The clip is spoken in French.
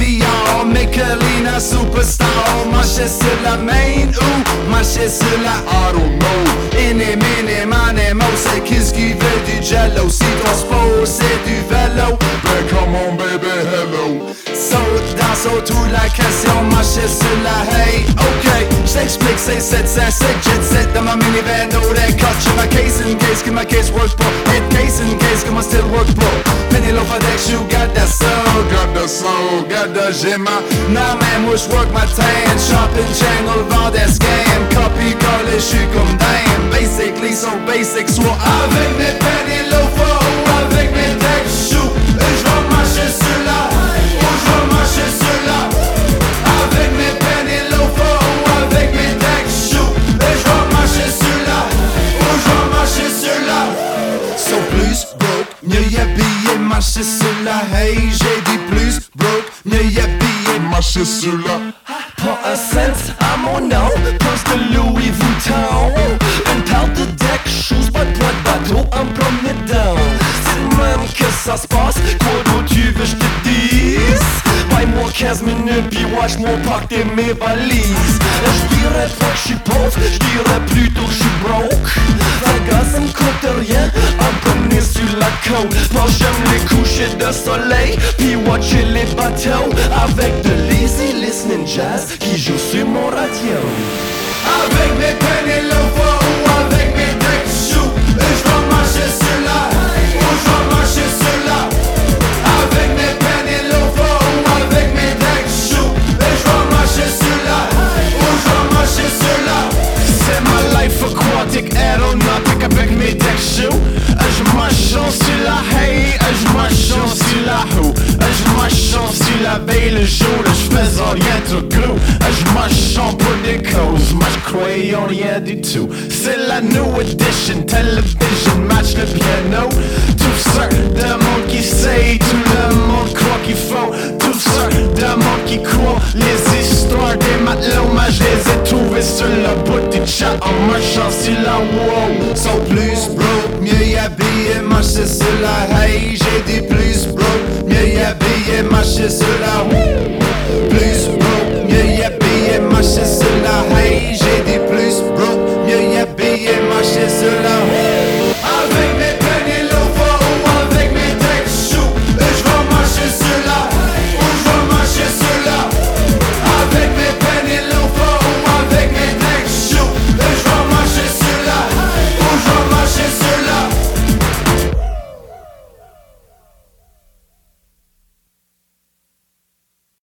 papillon Michelina superstar. Marcher sur la main ou marcher sur la auto Iné, miné, mané, mo C'est qu'est-ce qui veut du jello? Si ton sport c'est du vélo. Ben come on baby hello. Saute dans saut tout la question. Marcher sur la hey Ok, j't'explique c'est 700 C'est jet set dans ma minivan. Oh that coach ma case in case Que ma case works pas. Head case in case que ma still works Penny Penelope Adex you got that stuff Soul, got the gemma Nah man, moi j'work ma tan Shopping jangle, vend des scams Copy collé, j'suis comme damn Basically so basic Soit avec mes penny Hey, j'ai dit plus broke, mieux y habiller Marcher sur la Pas un cent à mon nom, plus de Louis Vuitton. Une paire de deck shoes, pas de poids de bateau, un premier down C'est même que ça se passe, quoi tu veux je te dise? Paye-moi 15 minutes, puis watch mon paquet mes valises. Je dirais pas que je suis pauvre, je plutôt que je broke. Me coûte rien, de soleil, puis watcher les bateaux Avec de l'easy listening jazz qui joue sur mon radio. Avec mes penny loafers ou avec mes tech shoes Et j'vais marcher sur la, ou j'vais marcher sur la Avec mes penny loafers ou avec mes tech shoes Et j'vais marcher sur la, ou j'vais marcher sur la C'est ma life aquatic aeronautique avec mes tech shoes Je marche sur je marche sur la houe Je marche sur la veille le jour, je fais rien de glue Je marche pour des causes, moi je croyais en rien du tout. C'est la new edition, television, les histoires des matelots. Moi je les ai trouvés sur le bout chat en marchant sur la wow. Sont plus broke, mieux y habillé, marcher sur la hay J'ai dit plus broke, mieux y habillé, marcher sur la Plus broke, mieux y habillé, marcher sur la hay